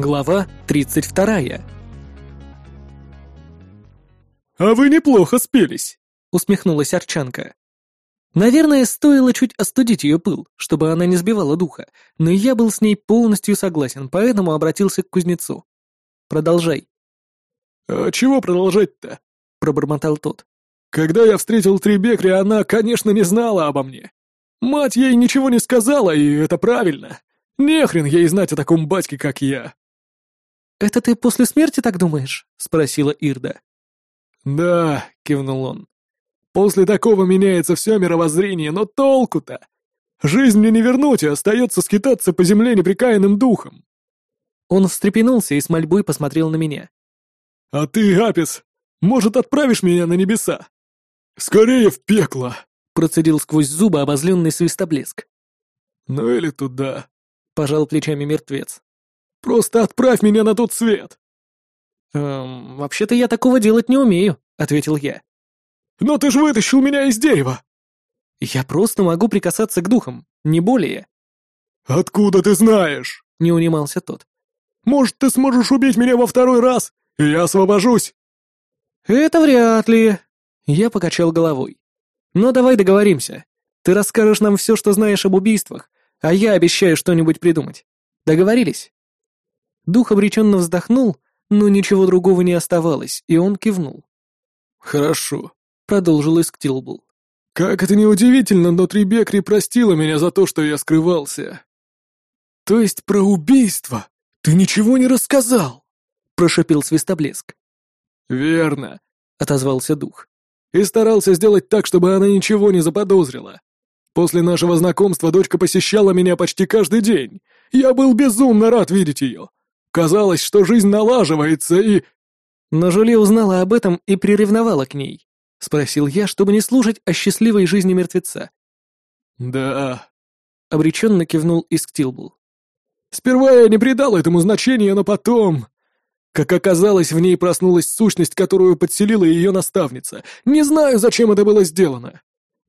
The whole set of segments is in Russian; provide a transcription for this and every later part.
Глава 32. «А вы неплохо спелись», — усмехнулась Арчанка. Наверное, стоило чуть остудить ее пыл, чтобы она не сбивала духа, но я был с ней полностью согласен, поэтому обратился к кузнецу. «Продолжай». «А чего продолжать-то?» — пробормотал тот. «Когда я встретил Трибекри, она, конечно, не знала обо мне. Мать ей ничего не сказала, и это правильно. Нехрен ей знать о таком батьке, как я. «Это ты после смерти так думаешь?» — спросила Ирда. «Да», — кивнул он. «После такого меняется все мировоззрение, но толку-то? Жизнь мне не вернуть, и остается скитаться по земле неприкаянным духом». Он встрепенулся и с мольбой посмотрел на меня. «А ты, Апис, может, отправишь меня на небеса? Скорее в пекло!» — процедил сквозь зубы обозленный свистоблеск. «Ну или туда», — пожал плечами мертвец. Просто отправь меня на тот свет!» «Эм, вообще-то я такого делать не умею», — ответил я. «Но ты же вытащил меня из дерева!» «Я просто могу прикасаться к духам, не более». «Откуда ты знаешь?» — не унимался тот. «Может, ты сможешь убить меня во второй раз, и я освобожусь?» «Это вряд ли», — я покачал головой. «Но давай договоримся. Ты расскажешь нам все, что знаешь об убийствах, а я обещаю что-нибудь придумать. Договорились?» Дух обреченно вздохнул, но ничего другого не оставалось, и он кивнул. «Хорошо», — продолжил Исктилбл. «Как это неудивительно, но Трибекри простила меня за то, что я скрывался». «То есть про убийство ты ничего не рассказал?» — прошепел Свистоблеск. «Верно», — отозвался дух. «И старался сделать так, чтобы она ничего не заподозрила. После нашего знакомства дочка посещала меня почти каждый день. Я был безумно рад видеть ее. Казалось, что жизнь налаживается и...» «Но Жюли узнала об этом и приревновала к ней», — спросил я, чтобы не слушать о счастливой жизни мертвеца. «Да», — обреченно кивнул Исктилбул. «Сперва я не придал этому значения, но потом...» Как оказалось, в ней проснулась сущность, которую подселила ее наставница. Не знаю, зачем это было сделано.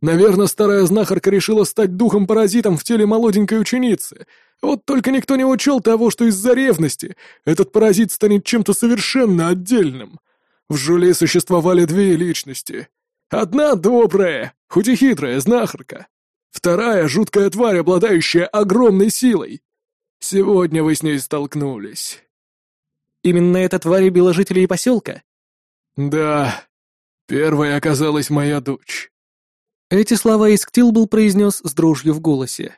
Наверное, старая знахарка решила стать духом-паразитом в теле молоденькой ученицы, вот только никто не учел того, что из-за ревности этот паразит станет чем-то совершенно отдельным. В Жуле существовали две личности. Одна добрая, хоть и хитрая знахарка. Вторая — жуткая тварь, обладающая огромной силой. Сегодня вы с ней столкнулись. Именно эта тварь убила жителей поселка? Да. Первой оказалась моя дочь. Эти слова Исктил был произнес с дрожью в голосе.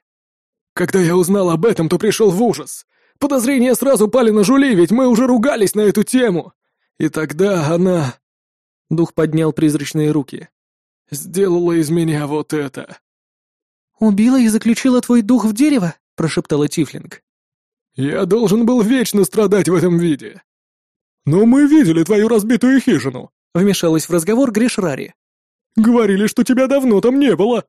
Когда я узнал об этом, то пришел в ужас. Подозрения сразу пали на Жули, ведь мы уже ругались на эту тему. И тогда она...» Дух поднял призрачные руки. «Сделала из меня вот это». «Убила и заключила твой дух в дерево?» — прошептала Тифлинг. «Я должен был вечно страдать в этом виде». «Но мы видели твою разбитую хижину», — вмешалась в разговор Гришрари. «Говорили, что тебя давно там не было».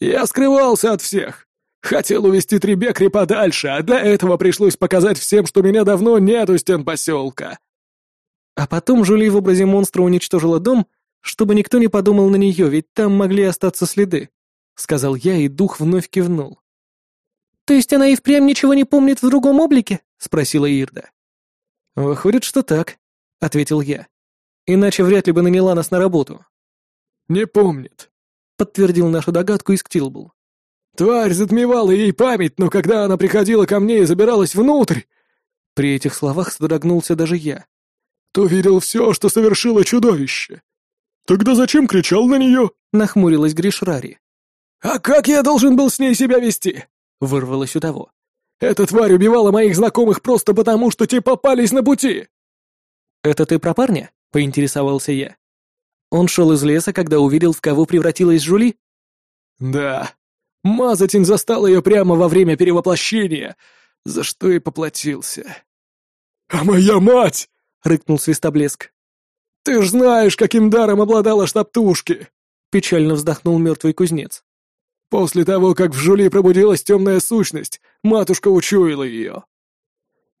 «Я скрывался от всех. Хотел увести Трибекри подальше, а для этого пришлось показать всем, что меня давно нет у стен поселка. А потом Жули в образе монстра уничтожила дом, чтобы никто не подумал на нее, ведь там могли остаться следы, — сказал я, и дух вновь кивнул. «То есть она и впрямь ничего не помнит в другом облике?» — спросила Ирда. «Выходит, что так», — ответил я. «Иначе вряд ли бы наняла нас на работу». «Не помнит», — подтвердил нашу догадку Исктилбл. Тварь затмевала ей память, но когда она приходила ко мне и забиралась внутрь...» При этих словах содрогнулся даже я. «То видел все, что совершило чудовище. Тогда зачем кричал на нее?» — нахмурилась Гришрари. «А как я должен был с ней себя вести?» — вырвалось у того. «Эта тварь убивала моих знакомых просто потому, что те попались на пути!» «Это ты про парня?» — поинтересовался я. Он шел из леса, когда увидел, в кого превратилась Жули? «Да», Мазатин застал ее прямо во время перевоплощения, за что и поплатился. «А моя мать!» — рыкнул Свистоблеск. «Ты ж знаешь, каким даром обладала штаптушки!» — печально вздохнул мертвый кузнец. «После того, как в Жули пробудилась темная сущность, матушка учуяла ее».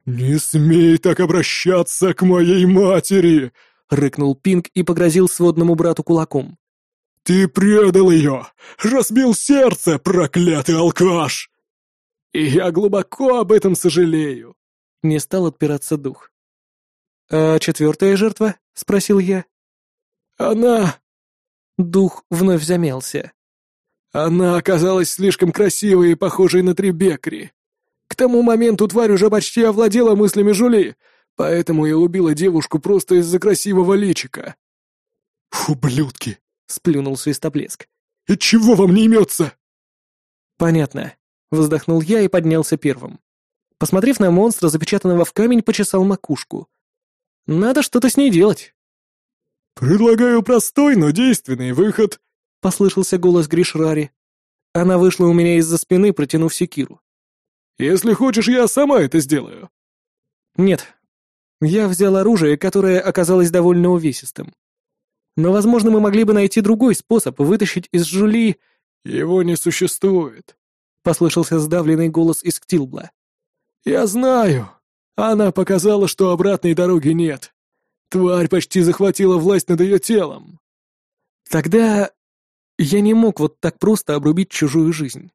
«Не смей так обращаться к моей матери!» — рыкнул Пинг и погрозил сводному брату кулаком. «Ты предал ее! Разбил сердце, проклятый алкаш!» «И я глубоко об этом сожалею!» Не стал отпираться дух. «А четвертая жертва?» — спросил я. «Она...» Дух вновь замялся. «Она оказалась слишком красивой и похожей на Требекри. К тому моменту тварь уже почти овладела мыслями Жули, поэтому я убила девушку просто из-за красивого личика». «Ублюдки!» — сплюнул свистоплеск. «И чего вам не имется?» «Понятно», — вздохнул я и поднялся первым. Посмотрев на монстра, запечатанного в камень, почесал макушку. «Надо что-то с ней делать». «Предлагаю простой, но действенный выход», — послышался голос Гришрари. Она вышла у меня из-за спины, протянув секиру. «Если хочешь, я сама это сделаю». «Нет». Я взял оружие, которое оказалось довольно увесистым. Но, возможно, мы могли бы найти другой способ вытащить из Жули... «Его не существует», — послышался сдавленный голос из Ктилбла. «Я знаю. Она показала, что обратной дороги нет. Тварь почти захватила власть над ее телом. Тогда я не мог вот так просто обрубить чужую жизнь.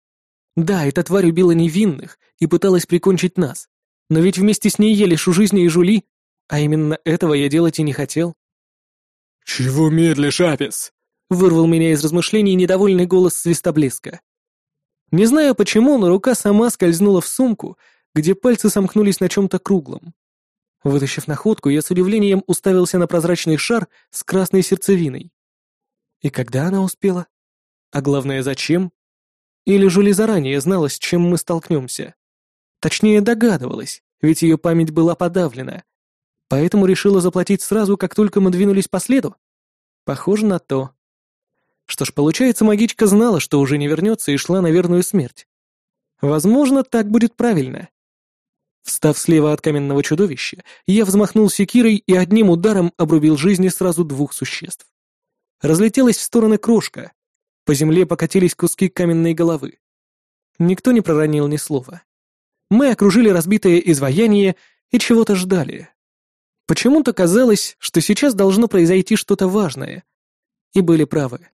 Да, эта тварь убила невинных и пыталась прикончить нас, но ведь вместе с ней ели жизни и жули, а именно этого я делать и не хотел. «Чего медлишь, Апис?» — вырвал меня из размышлений недовольный голос свистоблеска. Не знаю почему, но рука сама скользнула в сумку, где пальцы сомкнулись на чем-то круглом. Вытащив находку, я с удивлением уставился на прозрачный шар с красной сердцевиной. И когда она успела? А главное, зачем? Или Жули заранее знала, с чем мы столкнемся? Точнее, догадывалась, ведь ее память была подавлена. Поэтому решила заплатить сразу, как только мы двинулись по следу? Похоже на то. Что ж, получается, магичка знала, что уже не вернется и шла на верную смерть. Возможно, так будет правильно. Встав слева от каменного чудовища, я взмахнул секирой и одним ударом обрубил жизни сразу двух существ. Разлетелась в стороны крошка. По земле покатились куски каменной головы. Никто не проронил ни слова. Мы окружили разбитое изваяние и чего-то ждали. Почему-то казалось, что сейчас должно произойти что-то важное. И были правы.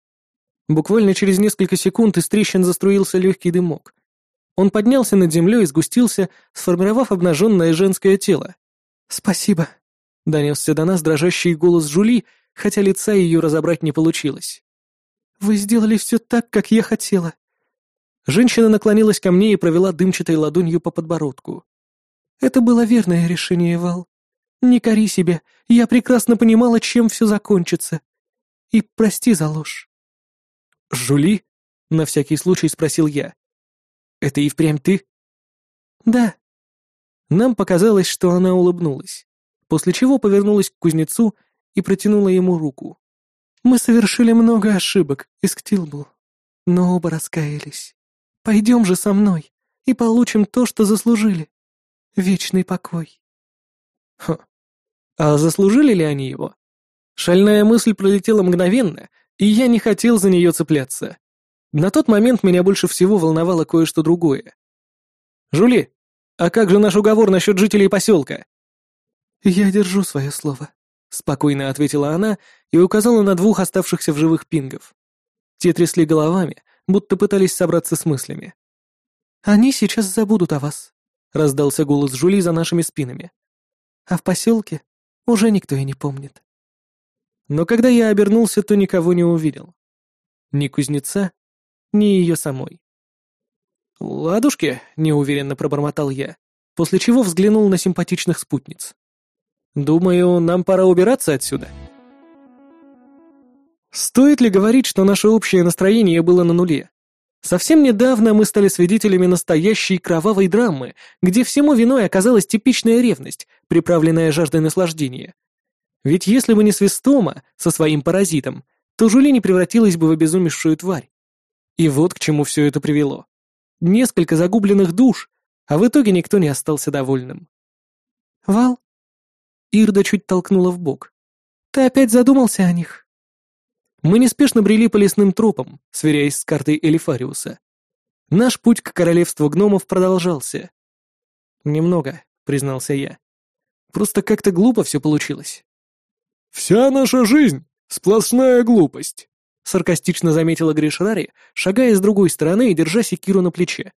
Буквально через несколько секунд из трещин заструился легкий дымок. Он поднялся над землей и сгустился, сформировав обнаженное женское тело. «Спасибо», — донесся до нас дрожащий голос Жули, хотя лица ее разобрать не получилось. «Вы сделали все так, как я хотела». Женщина наклонилась ко мне и провела дымчатой ладонью по подбородку. «Это было верное решение, Вал. Не кори себя, я прекрасно понимала, чем все закончится. И прости за ложь». «Жули?» — на всякий случай спросил я. Это и впрямь ты?» «Да». Нам показалось, что она улыбнулась, после чего повернулась к кузнецу и протянула ему руку. «Мы совершили много ошибок, Исктилбл, но оба раскаялись. Пойдем же со мной и получим то, что заслужили. Вечный покой». Хм. А заслужили ли они его? Шальная мысль пролетела мгновенно, и я не хотел за нее цепляться. На тот момент меня больше всего волновало кое-что другое. «Жули, а как же наш уговор насчет жителей поселка?» «Я держу свое слово», — спокойно ответила она и указала на двух оставшихся в живых пингов. Те трясли головами, будто пытались собраться с мыслями. «Они сейчас забудут о вас», — раздался голос Жули за нашими спинами. «А в поселке уже никто и не помнит». Но когда я обернулся, то никого не увидел. Ни кузнеца, ни ее самой. «Ладушки», — неуверенно пробормотал я, после чего взглянул на симпатичных спутниц. «Думаю, нам пора убираться отсюда». Стоит ли говорить, что наше общее настроение было на нуле? Совсем недавно мы стали свидетелями настоящей кровавой драмы, где всему виной оказалась типичная ревность, приправленная жаждой наслаждения. Ведь если бы не Свистома со своим паразитом, то Жули не превратилась бы в обезумевшую тварь. И вот к чему все это привело. Несколько загубленных душ, а в итоге никто не остался довольным. «Вал?» Ирда чуть толкнула в бок. «Ты опять задумался о них?» Мы неспешно брели по лесным тропам, сверяясь с картой Элифариуса. Наш путь к королевству гномов продолжался. «Немного», — признался я. «Просто как-то глупо все получилось». «Вся наша жизнь — сплошная глупость», — саркастично заметила Гришрари, шагая с другой стороны и держа секиру на плече.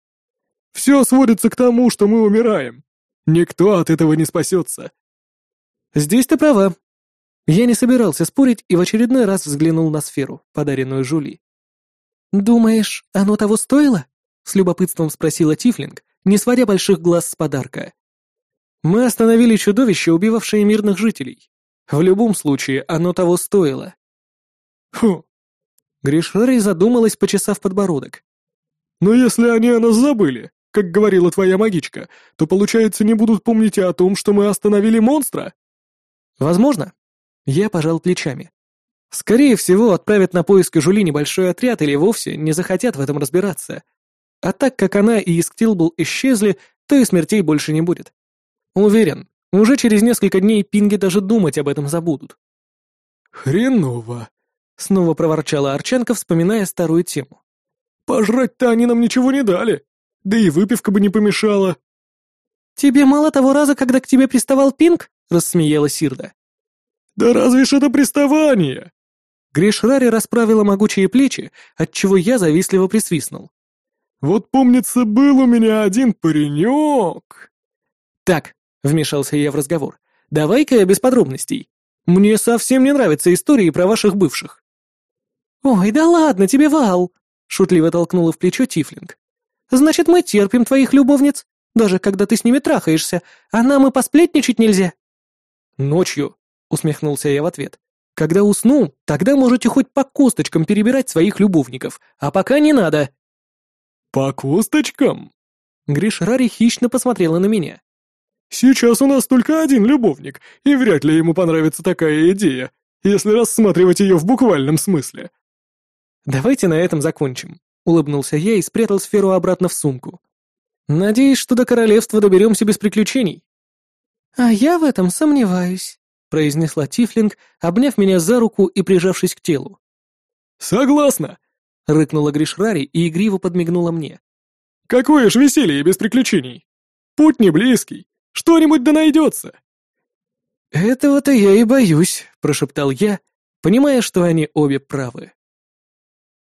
«Все сводится к тому, что мы умираем. Никто от этого не спасется. Здесь ты права. Я не собирался спорить и в очередной раз взглянул на сферу, подаренную Жули. «Думаешь, оно того стоило?» — с любопытством спросила Тифлинг, не сводя больших глаз с подарка. «Мы остановили чудовище, убивавшее мирных жителей. В любом случае, оно того стоило». «Хм». Гришари задумалась, почесав подбородок. «Но если они о нас забыли, как говорила твоя магичка, то, получается, не будут помнить о том, что мы остановили монстра?» «Возможно». Я пожал плечами. Скорее всего, отправят на поиски Жули небольшой отряд или вовсе не захотят в этом разбираться. А так как она и Исктилбл исчезли, то и смертей больше не будет. Уверен, уже через несколько дней пинги даже думать об этом забудут. «Хреново», — снова проворчала Арченко, вспоминая старую тему. «Пожрать-то они нам ничего не дали, да и выпивка бы не помешала». «Тебе мало того раза, когда к тебе приставал Пинг?» — рассмеялась Сирда. «Да разве ж это приставание?» Гришрари расправила могучие плечи, отчего я завистливо присвистнул. «Вот помнится, был у меня один паренек!» «Так», — вмешался я в разговор, — «давай-ка я без подробностей. Мне совсем не нравятся истории про ваших бывших». «Ой, да ладно тебе, Вал!» — шутливо толкнула в плечо Тифлинг. «Значит, мы терпим твоих любовниц, даже когда ты с ними трахаешься, а нам и посплетничать нельзя». «Ночью», — усмехнулся я в ответ. «Когда усну, тогда можете хоть по косточкам перебирать своих любовников, а пока не надо». «По косточкам?» Гриш Рари хищно посмотрела на меня. «Сейчас у нас только один любовник, и вряд ли ему понравится такая идея, если рассматривать ее в буквальном смысле». «Давайте на этом закончим», — улыбнулся я и спрятал сферу обратно в сумку. «Надеюсь, что до королевства доберемся без приключений». «А я в этом сомневаюсь», произнесла Тифлинг, обняв меня за руку и прижавшись к телу. «Согласна!» — рыкнула Гришрари и игриво подмигнула мне. «Какое ж веселье без приключений! Путь не близкий, что-нибудь да найдется!» «Этого-то я и боюсь», — прошептал я, понимая, что они обе правы.